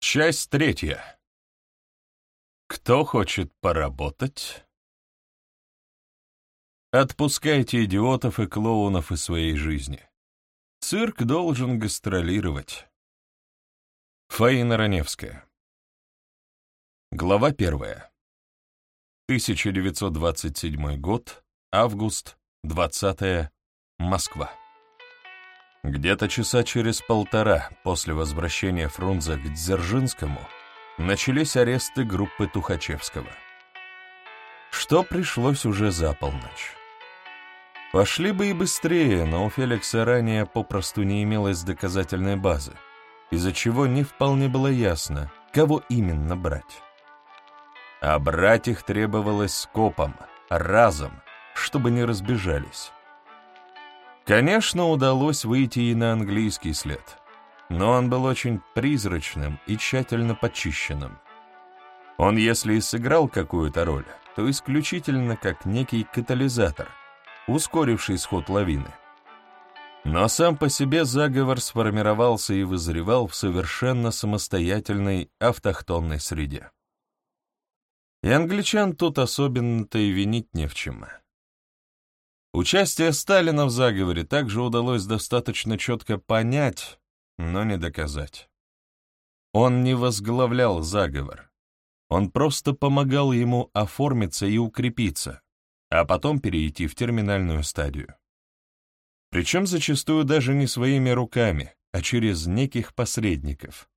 Часть третья. Кто хочет поработать? Отпускайте идиотов и клоунов из своей жизни. Цирк должен гастролировать. Фаина Раневская. Глава первая. 1927 год, август, 20 Москва. Где-то часа через полтора после возвращения Фрунзе к Дзержинскому начались аресты группы Тухачевского. Что пришлось уже за полночь. Пошли бы и быстрее, но у Феликса ранее попросту не имелось доказательной базы, из-за чего не вполне было ясно, кого именно брать. А брать их требовалось скопом, разом, чтобы не разбежались. Конечно, удалось выйти и на английский след, но он был очень призрачным и тщательно почищенным. Он, если и сыграл какую-то роль, то исключительно как некий катализатор, ускоривший сход лавины. Но сам по себе заговор сформировался и вызревал в совершенно самостоятельной автохтонной среде. И англичан тут особенно-то и винить не в чем. Участие Сталина в заговоре также удалось достаточно четко понять, но не доказать. Он не возглавлял заговор. Он просто помогал ему оформиться и укрепиться, а потом перейти в терминальную стадию. Причем зачастую даже не своими руками, а через неких посредников.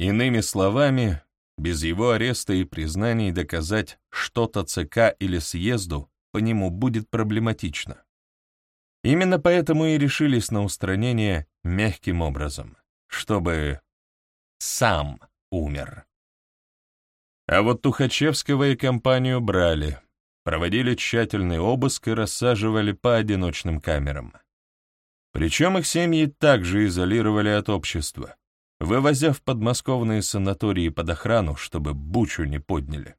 Иными словами, без его ареста и признаний доказать что-то ЦК или съезду по нему будет проблематично. Именно поэтому и решились на устранение мягким образом, чтобы сам умер. А вот Тухачевского и компанию брали, проводили тщательный обыск и рассаживали по одиночным камерам. Причем их семьи также изолировали от общества, вывозя в подмосковные санатории под охрану, чтобы бучу не подняли.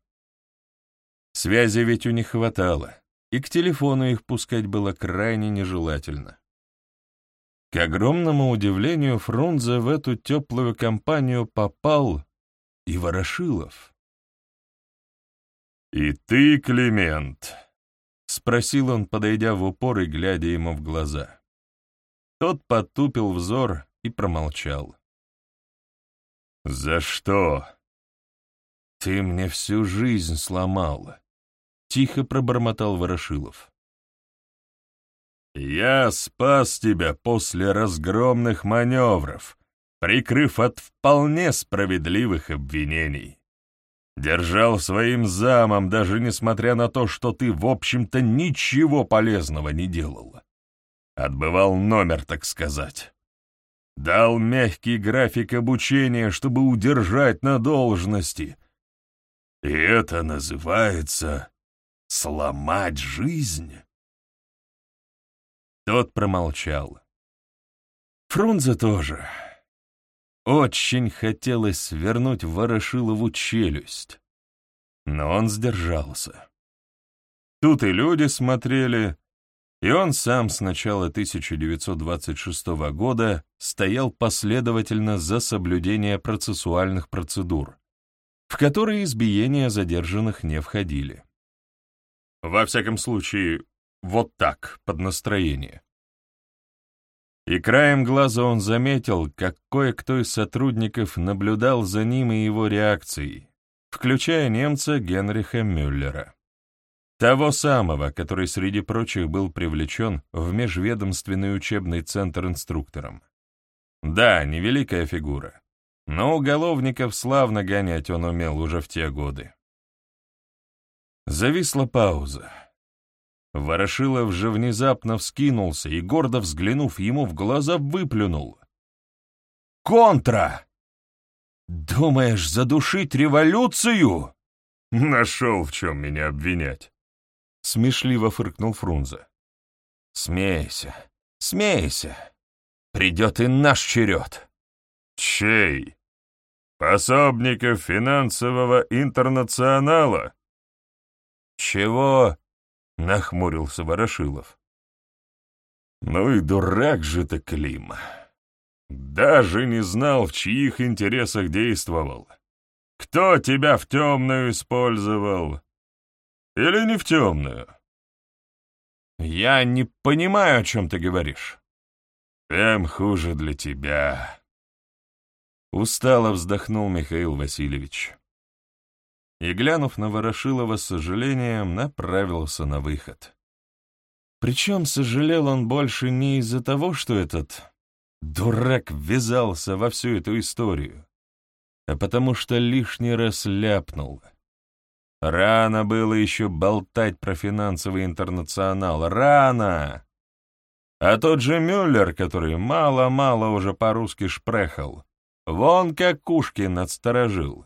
Связи ведь у них хватало, и к телефону их пускать было крайне нежелательно. К огромному удивлению Фрунзе в эту теплую компанию попал и Ворошилов. «И ты, Климент?» — спросил он, подойдя в упор и глядя ему в глаза. Тот потупил взор и промолчал. «За что?» «Ты мне всю жизнь сломала», Тихо пробормотал Ворошилов. «Я спас тебя после разгромных маневров, прикрыв от вполне справедливых обвинений. Держал своим замом, даже несмотря на то, что ты, в общем-то, ничего полезного не делал. Отбывал номер, так сказать. Дал мягкий график обучения, чтобы удержать на должности. И это называется Сломать жизнь? Тот промолчал. Фрунзе тоже. Очень хотелось свернуть Ворошилову челюсть, но он сдержался. Тут и люди смотрели, и он сам с начала 1926 года стоял последовательно за соблюдение процессуальных процедур, в которые избиения задержанных не входили. Во всяком случае, вот так, под настроение. И краем глаза он заметил, как кое-кто из сотрудников наблюдал за ним и его реакцией, включая немца Генриха Мюллера. Того самого, который среди прочих был привлечен в межведомственный учебный центр инструктором. Да, невеликая фигура, но уголовников славно гонять он умел уже в те годы. Зависла пауза. Ворошилов же внезапно вскинулся и, гордо взглянув ему в глаза, выплюнул. «Контра! Думаешь задушить революцию?» «Нашел, в чем меня обвинять», — смешливо фыркнул Фрунзе. «Смейся, смейся. Придет и наш черед». «Чей? Пособников финансового интернационала?» «Чего?» — нахмурился Ворошилов. «Ну и дурак же ты, Клим. Даже не знал, в чьих интересах действовал. Кто тебя в темную использовал? Или не в темную? Я не понимаю, о чем ты говоришь. Тем хуже для тебя. Устало вздохнул Михаил Васильевич. И, глянув на Ворошилова с сожалением, направился на выход. Причем сожалел он больше не из-за того, что этот дурак ввязался во всю эту историю, а потому что лишний раз ляпнул. Рано было еще болтать про финансовый интернационал. Рано! А тот же Мюллер, который мало-мало уже по-русски шпрехал, вон как Кушкин отсторожил.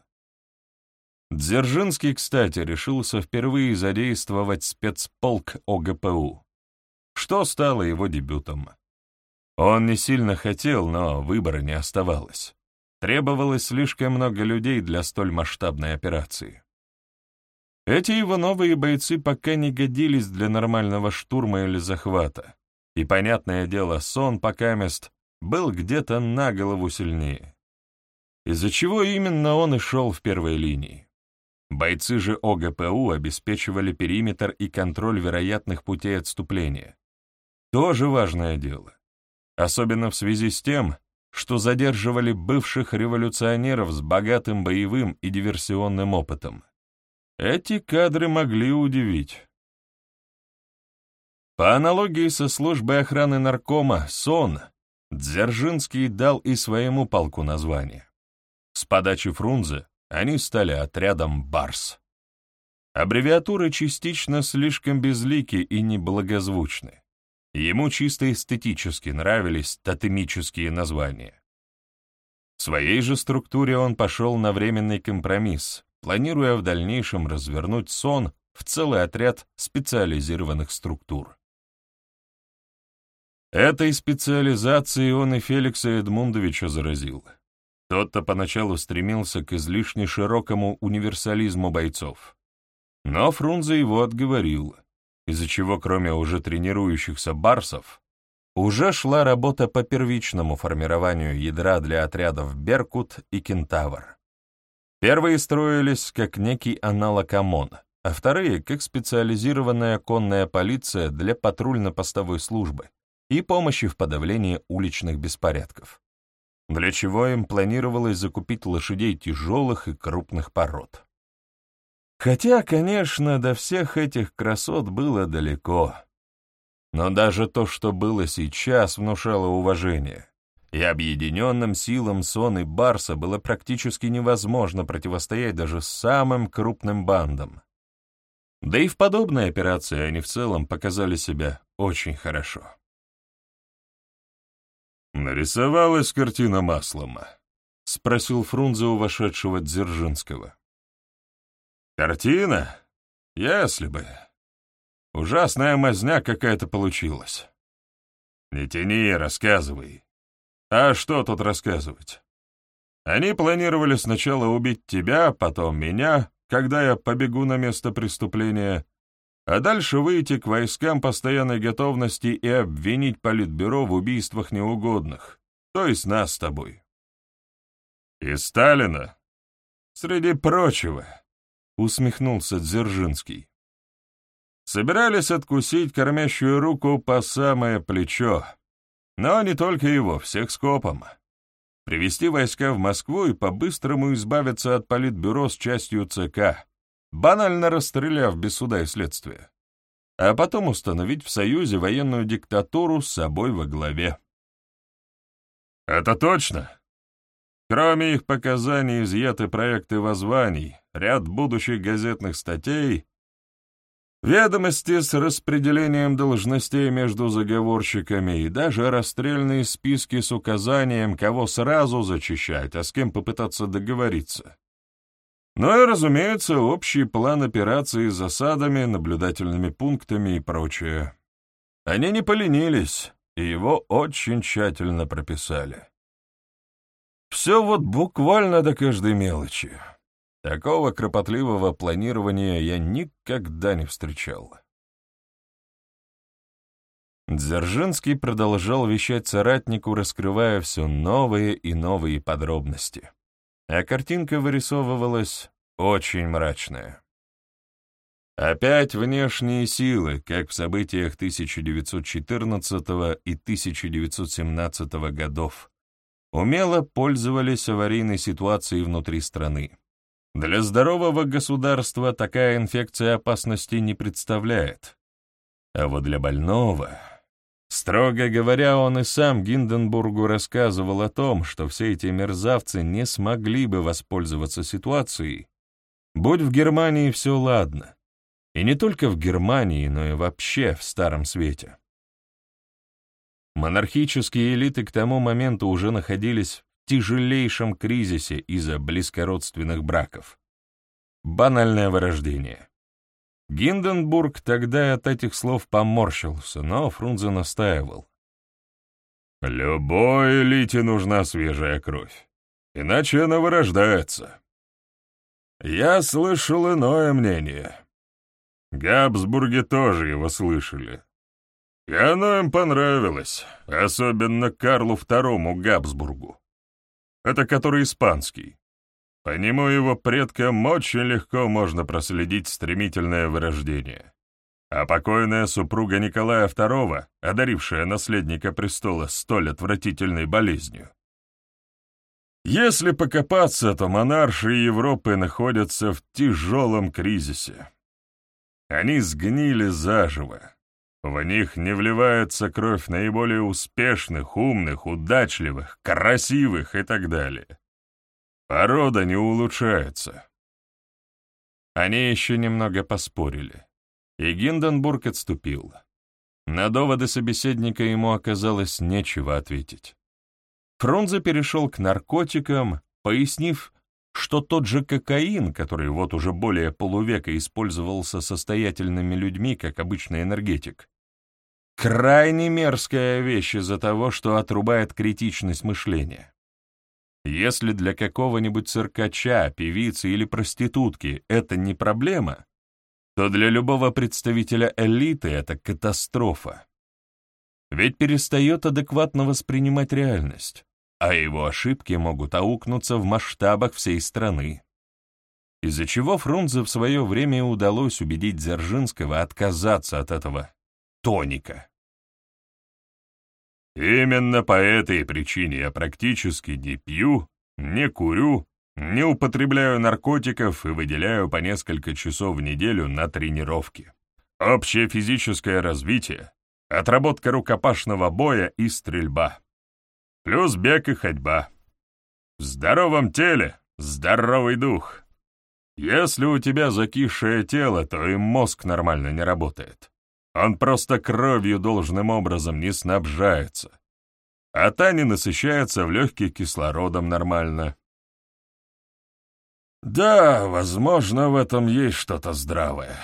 Дзержинский, кстати, решился впервые задействовать спецполк ОГПУ, что стало его дебютом. Он не сильно хотел, но выбора не оставалось. Требовалось слишком много людей для столь масштабной операции. Эти его новые бойцы пока не годились для нормального штурма или захвата, и, понятное дело, сон пока мест был где-то на голову сильнее. Из-за чего именно он и шел в первой линии. Бойцы же ОГПУ обеспечивали периметр и контроль вероятных путей отступления. Тоже важное дело особенно в связи с тем, что задерживали бывших революционеров с богатым боевым и диверсионным опытом. Эти кадры могли удивить. По аналогии со службой охраны наркома СОН, Дзержинский дал и своему полку название. С подачи Фрунзе они стали отрядом «Барс». Аббревиатуры частично слишком безлики и неблагозвучны. Ему чисто эстетически нравились тотемические названия. В своей же структуре он пошел на временный компромисс, планируя в дальнейшем развернуть сон в целый отряд специализированных структур. Этой специализацией он и Феликса Эдмундовича заразил. Тот-то поначалу стремился к излишне широкому универсализму бойцов. Но Фрунзе его отговорил из-за чего кроме уже тренирующихся барсов, уже шла работа по первичному формированию ядра для отрядов «Беркут» и «Кентавр». Первые строились как некий аналог ОМОН, а вторые — как специализированная конная полиция для патрульно-постовой службы и помощи в подавлении уличных беспорядков, для чего им планировалось закупить лошадей тяжелых и крупных пород. Хотя, конечно, до всех этих красот было далеко. Но даже то, что было сейчас, внушало уважение, и объединенным силам Сон и Барса было практически невозможно противостоять даже самым крупным бандам. Да и в подобной операции они в целом показали себя очень хорошо. «Нарисовалась картина маслом», — спросил Фрунзе у вошедшего Дзержинского. Картина? Если бы. Ужасная мазня какая-то получилась. Не тяни, рассказывай. А что тут рассказывать? Они планировали сначала убить тебя, потом меня, когда я побегу на место преступления, а дальше выйти к войскам постоянной готовности и обвинить Политбюро в убийствах неугодных, то есть нас с тобой. И Сталина, среди прочего. — усмехнулся Дзержинский. Собирались откусить кормящую руку по самое плечо, но не только его, всех скопом. Привести войска в Москву и по-быстрому избавиться от политбюро с частью ЦК, банально расстреляв без суда и следствия, а потом установить в Союзе военную диктатуру с собой во главе. «Это точно?» Кроме их показаний изъяты проекты воззваний, ряд будущих газетных статей, ведомости с распределением должностей между заговорщиками и даже расстрельные списки с указанием, кого сразу зачищать, а с кем попытаться договориться. Ну и, разумеется, общий план операции с засадами, наблюдательными пунктами и прочее. Они не поленились, и его очень тщательно прописали. Все вот буквально до каждой мелочи. Такого кропотливого планирования я никогда не встречал. Дзержинский продолжал вещать соратнику, раскрывая все новые и новые подробности. А картинка вырисовывалась очень мрачная. Опять внешние силы, как в событиях 1914 и 1917 годов, умело пользовались аварийной ситуацией внутри страны. Для здорового государства такая инфекция опасности не представляет. А вот для больного... Строго говоря, он и сам Гинденбургу рассказывал о том, что все эти мерзавцы не смогли бы воспользоваться ситуацией. Будь в Германии все ладно. И не только в Германии, но и вообще в Старом Свете. Монархические элиты к тому моменту уже находились в тяжелейшем кризисе из-за близкородственных браков. Банальное вырождение. Гинденбург тогда от этих слов поморщился, но Фрунзе настаивал. «Любой элите нужна свежая кровь, иначе она вырождается. Я слышал иное мнение. Габсбурги тоже его слышали. И оно им понравилось, особенно Карлу II Габсбургу. Это который испанский. По нему его предкам очень легко можно проследить стремительное вырождение. А покойная супруга Николая II, одарившая наследника престола столь отвратительной болезнью. Если покопаться, то монарши Европы находятся в тяжелом кризисе. Они сгнили заживо. В них не вливается кровь наиболее успешных, умных, удачливых, красивых и так далее. Порода не улучшается. Они еще немного поспорили, и Гинденбург отступил. На доводы собеседника ему оказалось нечего ответить. Фрунзе перешел к наркотикам, пояснив, что тот же кокаин, который вот уже более полувека использовался состоятельными людьми как обычный энергетик, крайне мерзкая вещь из-за того, что отрубает критичность мышления. Если для какого-нибудь циркача, певицы или проститутки это не проблема, то для любого представителя элиты это катастрофа. Ведь перестает адекватно воспринимать реальность, а его ошибки могут аукнуться в масштабах всей страны. Из-за чего Фрунзе в свое время удалось убедить Дзержинского отказаться от этого тоника. Именно по этой причине я практически не пью, не курю, не употребляю наркотиков и выделяю по несколько часов в неделю на тренировки. Общее физическое развитие, отработка рукопашного боя и стрельба. Плюс бег и ходьба. В здоровом теле здоровый дух. Если у тебя закисшее тело, то и мозг нормально не работает. Он просто кровью должным образом не снабжается. А та не насыщается в легких кислородом нормально. «Да, возможно, в этом есть что-то здравое»,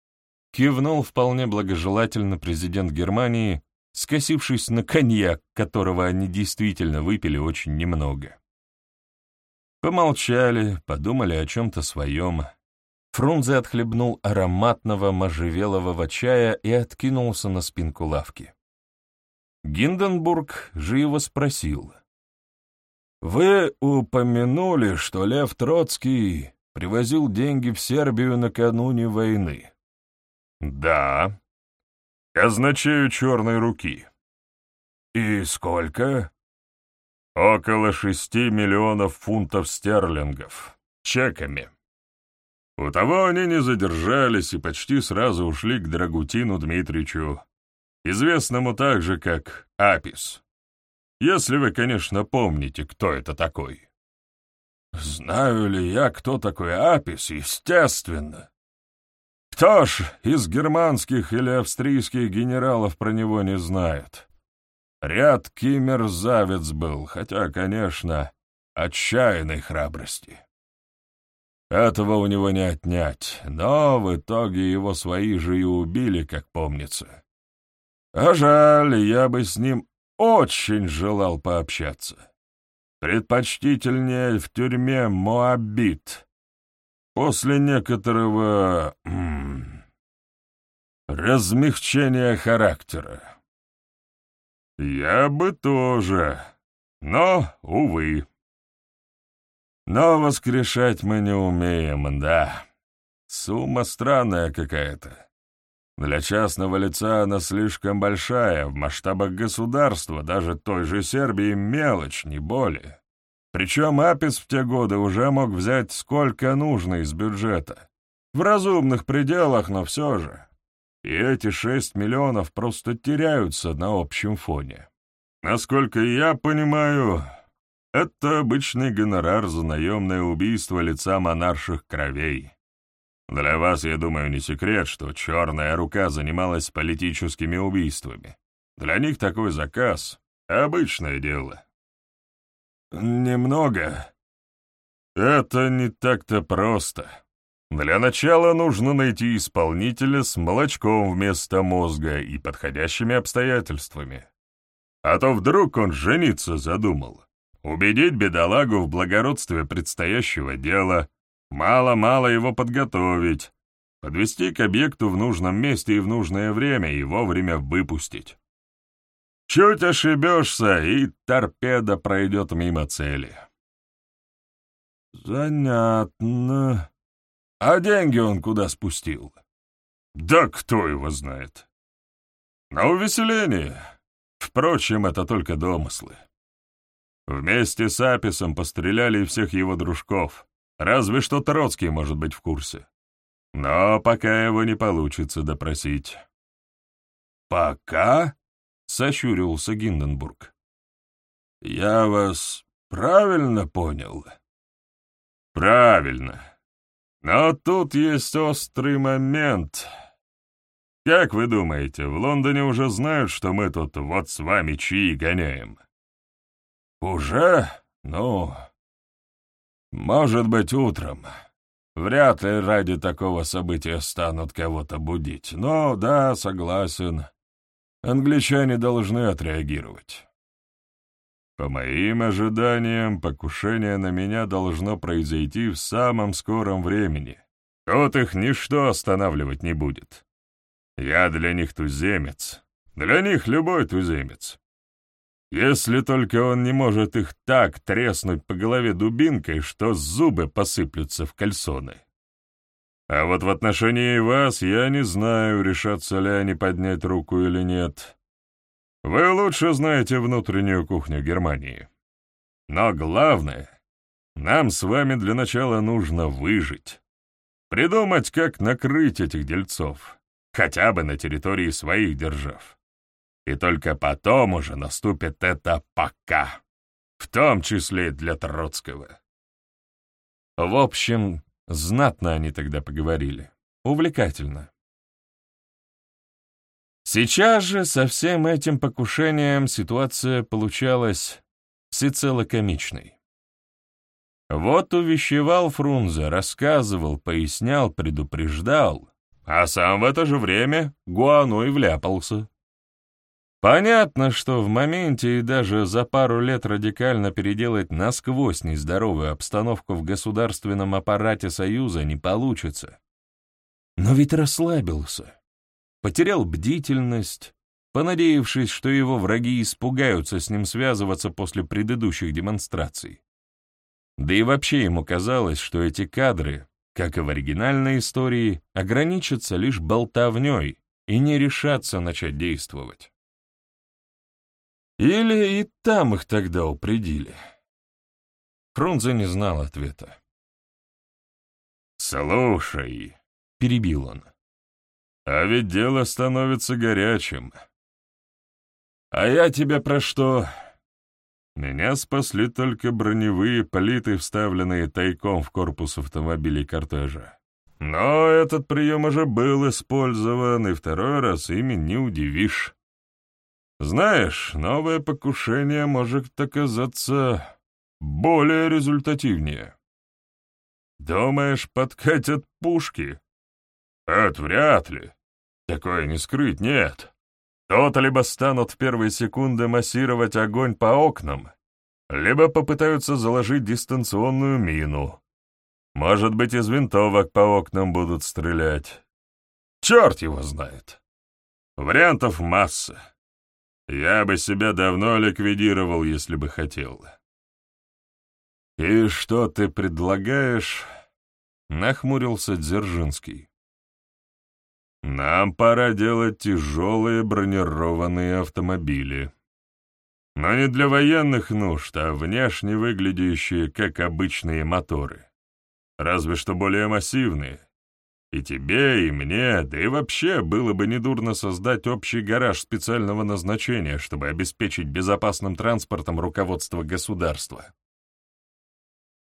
— кивнул вполне благожелательно президент Германии, скосившись на коньяк, которого они действительно выпили очень немного. Помолчали, подумали о чем-то своем, Фрунзе отхлебнул ароматного можжевелового чая и откинулся на спинку лавки. Гинденбург живо спросил. «Вы упомянули, что Лев Троцкий привозил деньги в Сербию накануне войны?» «Да. Казначею черной руки». «И сколько?» «Около шести миллионов фунтов стерлингов. Чеками». У того они не задержались и почти сразу ушли к Драгутину Дмитричу, известному также как Апис. Если вы, конечно, помните, кто это такой. Знаю ли я, кто такой Апис, естественно. Кто ж из германских или австрийских генералов про него не знает? Рядкий мерзавец был, хотя, конечно, отчаянной храбрости. Этого у него не отнять, но в итоге его свои же и убили, как помнится. А жаль, я бы с ним очень желал пообщаться. Предпочтительнее в тюрьме Моабит. После некоторого... М -м, размягчения характера. «Я бы тоже, но, увы». «Но воскрешать мы не умеем, да. Сумма странная какая-то. Для частного лица она слишком большая, в масштабах государства, даже той же Сербии, мелочь, не более. Причем Апис в те годы уже мог взять сколько нужно из бюджета. В разумных пределах, но все же. И эти шесть миллионов просто теряются на общем фоне. Насколько я понимаю, это обычный гонорар за наемное убийство лица монарших кровей. Для вас, я думаю, не секрет, что черная рука занималась политическими убийствами. Для них такой заказ — обычное дело. Немного. Это не так-то просто. Для начала нужно найти исполнителя с молочком вместо мозга и подходящими обстоятельствами. А то вдруг он жениться задумал. Убедить бедолагу в благородстве предстоящего дела — Мало-мало его подготовить, подвести к объекту в нужном месте и в нужное время и вовремя выпустить. Чуть ошибешься, и торпеда пройдет мимо цели. Занятно. А деньги он куда спустил? Да кто его знает. На увеселение. Впрочем, это только домыслы. Вместе с Аписом постреляли всех его дружков. Разве что Троцкий может быть в курсе. Но пока его не получится допросить. «Пока?» — сощурился Гинденбург. «Я вас правильно понял?» «Правильно. Но тут есть острый момент. Как вы думаете, в Лондоне уже знают, что мы тут вот с вами чьи гоняем?» «Уже? Ну, может быть, утром. Вряд ли ради такого события станут кого-то будить. Но да, согласен. Англичане должны отреагировать. По моим ожиданиям, покушение на меня должно произойти в самом скором времени. Тут их ничто останавливать не будет. Я для них туземец. Для них любой туземец. Если только он не может их так треснуть по голове дубинкой, что зубы посыплются в кальсоны. А вот в отношении вас я не знаю, решатся ли они поднять руку или нет. Вы лучше знаете внутреннюю кухню Германии. Но главное, нам с вами для начала нужно выжить. Придумать, как накрыть этих дельцов, хотя бы на территории своих держав и только потом уже наступит это «пока», в том числе и для Троцкого. В общем, знатно они тогда поговорили. Увлекательно. Сейчас же со всем этим покушением ситуация получалась всецело комичной. Вот увещевал Фрунзе, рассказывал, пояснял, предупреждал, а сам в это же время Гуаной вляпался. Понятно, что в моменте и даже за пару лет радикально переделать насквозь нездоровую обстановку в государственном аппарате Союза не получится. Но ведь расслабился, потерял бдительность, понадеявшись, что его враги испугаются с ним связываться после предыдущих демонстраций. Да и вообще ему казалось, что эти кадры, как и в оригинальной истории, ограничатся лишь болтовней и не решатся начать действовать. Или и там их тогда упредили? Фрунзе не знал ответа. «Слушай», — перебил он, — «а ведь дело становится горячим. А я тебе про что? Меня спасли только броневые плиты, вставленные тайком в корпус автомобилей кортежа. Но этот прием уже был использован, и второй раз ими не удивишь. Знаешь, новое покушение может оказаться более результативнее. Думаешь, подкатят пушки? Это вряд ли. Такое не скрыть, нет. Тот либо станут в первые секунды массировать огонь по окнам, либо попытаются заложить дистанционную мину. Может быть, из винтовок по окнам будут стрелять. Черт его знает. Вариантов масса. Я бы себя давно ликвидировал, если бы хотел. «И что ты предлагаешь?» — нахмурился Дзержинский. «Нам пора делать тяжелые бронированные автомобили. Но не для военных нужд, а внешне выглядящие как обычные моторы. Разве что более массивные. И тебе, и мне, да и вообще было бы недурно создать общий гараж специального назначения, чтобы обеспечить безопасным транспортом руководство государства.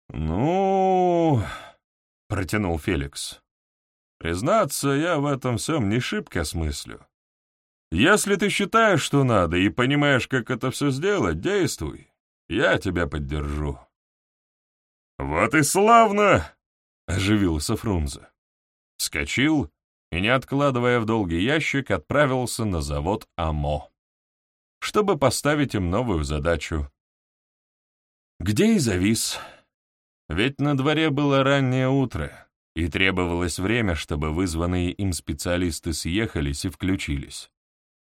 «Ну...» — протянул Феликс. «Признаться, я в этом всем не шибко смыслю. Если ты считаешь, что надо, и понимаешь, как это все сделать, действуй. Я тебя поддержу». «Вот и славно!» — оживился Фрунзе. Вскочил и, не откладывая в долгий ящик, отправился на завод АМО, чтобы поставить им новую задачу. Где и завис. Ведь на дворе было раннее утро, и требовалось время, чтобы вызванные им специалисты съехались и включились.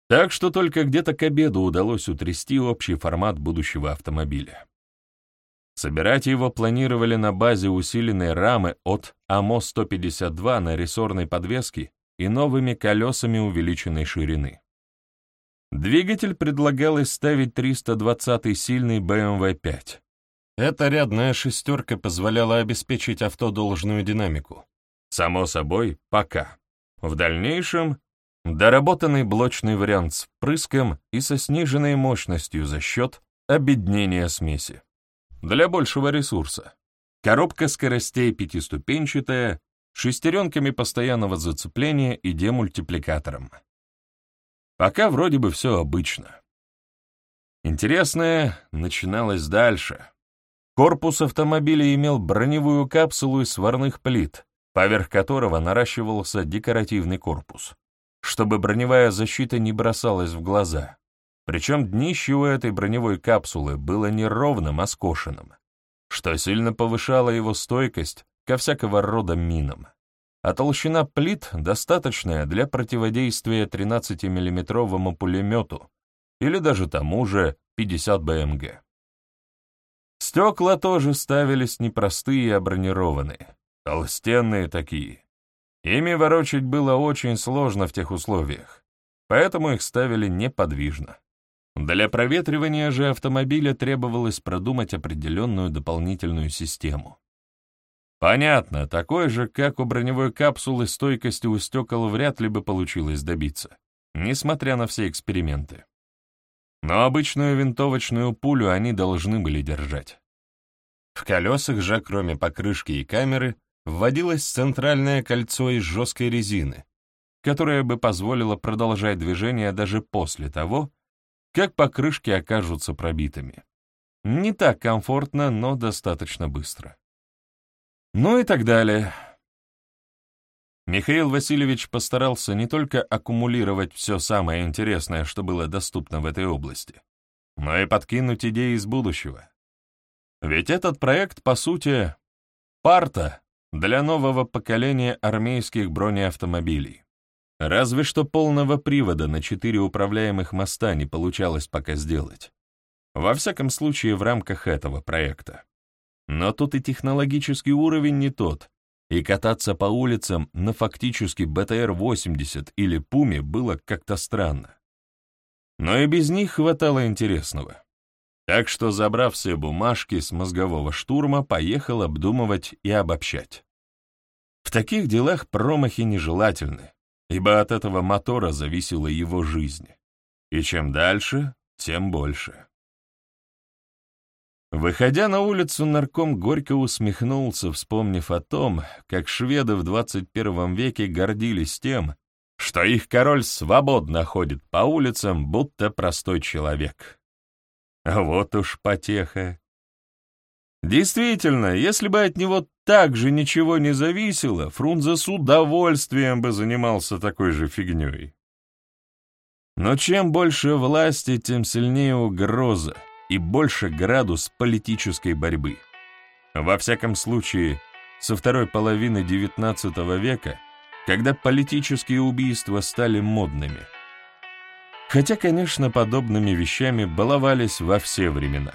Так что только где-то к обеду удалось утрясти общий формат будущего автомобиля. Собирать его планировали на базе усиленной рамы от АМО-152 на рессорной подвеске и новыми колесами увеличенной ширины. Двигатель предлагалось ставить 320-й сильный BMW-5. Эта рядная шестерка позволяла обеспечить авто должную динамику. Само собой, пока. В дальнейшем — доработанный блочный вариант с впрыском и со сниженной мощностью за счет обеднения смеси для большего ресурса. Коробка скоростей пятиступенчатая, шестеренками постоянного зацепления и демультипликатором. Пока вроде бы все обычно. Интересное начиналось дальше. Корпус автомобиля имел броневую капсулу из сварных плит, поверх которого наращивался декоративный корпус, чтобы броневая защита не бросалась в глаза. Причем днище у этой броневой капсулы было не ровным, а скошенным, что сильно повышало его стойкость ко всякого рода минам. А толщина плит достаточная для противодействия 13-миллиметровому пулемету или даже тому же 50 БМГ. Стекла тоже ставились непростые, а бронированные, толстенные такие. Ими ворочать было очень сложно в тех условиях, поэтому их ставили неподвижно. Для проветривания же автомобиля требовалось продумать определенную дополнительную систему. Понятно, такой же, как у броневой капсулы, стойкости у стекол вряд ли бы получилось добиться, несмотря на все эксперименты. Но обычную винтовочную пулю они должны были держать. В колесах же, кроме покрышки и камеры, вводилось центральное кольцо из жесткой резины, которое бы позволило продолжать движение даже после того, как покрышки окажутся пробитыми. Не так комфортно, но достаточно быстро. Ну и так далее. Михаил Васильевич постарался не только аккумулировать все самое интересное, что было доступно в этой области, но и подкинуть идеи из будущего. Ведь этот проект, по сути, парта для нового поколения армейских бронеавтомобилей. Разве что полного привода на четыре управляемых моста не получалось пока сделать. Во всяком случае, в рамках этого проекта. Но тут и технологический уровень не тот, и кататься по улицам на фактически БТР-80 или Пуме было как-то странно. Но и без них хватало интересного. Так что, забрав все бумажки с мозгового штурма, поехал обдумывать и обобщать. В таких делах промахи нежелательны, ибо от этого мотора зависела его жизнь. И чем дальше, тем больше. Выходя на улицу, нарком горько усмехнулся, вспомнив о том, как шведы в 21 веке гордились тем, что их король свободно ходит по улицам, будто простой человек. Вот уж потеха. Действительно, если бы от него так же ничего не зависело, Фрунзе с удовольствием бы занимался такой же фигней. Но чем больше власти, тем сильнее угроза и больше градус политической борьбы. Во всяком случае, со второй половины XIX века, когда политические убийства стали модными. Хотя, конечно, подобными вещами баловались во все времена.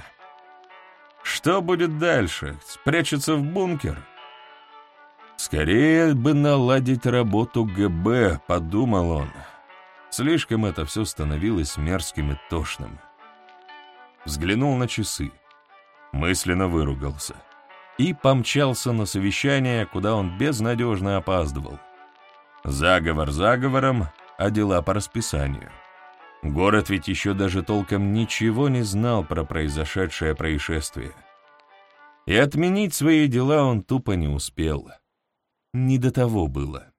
Что будет дальше? Спрячется в бункер? Скорее бы наладить работу ГБ, подумал он. Слишком это все становилось мерзким и тошным. Взглянул на часы, мысленно выругался и помчался на совещание, куда он безнадежно опаздывал. Заговор заговором, а дела по расписанию. Город ведь еще даже толком ничего не знал про произошедшее происшествие. И отменить свои дела он тупо не успел. Не до того было.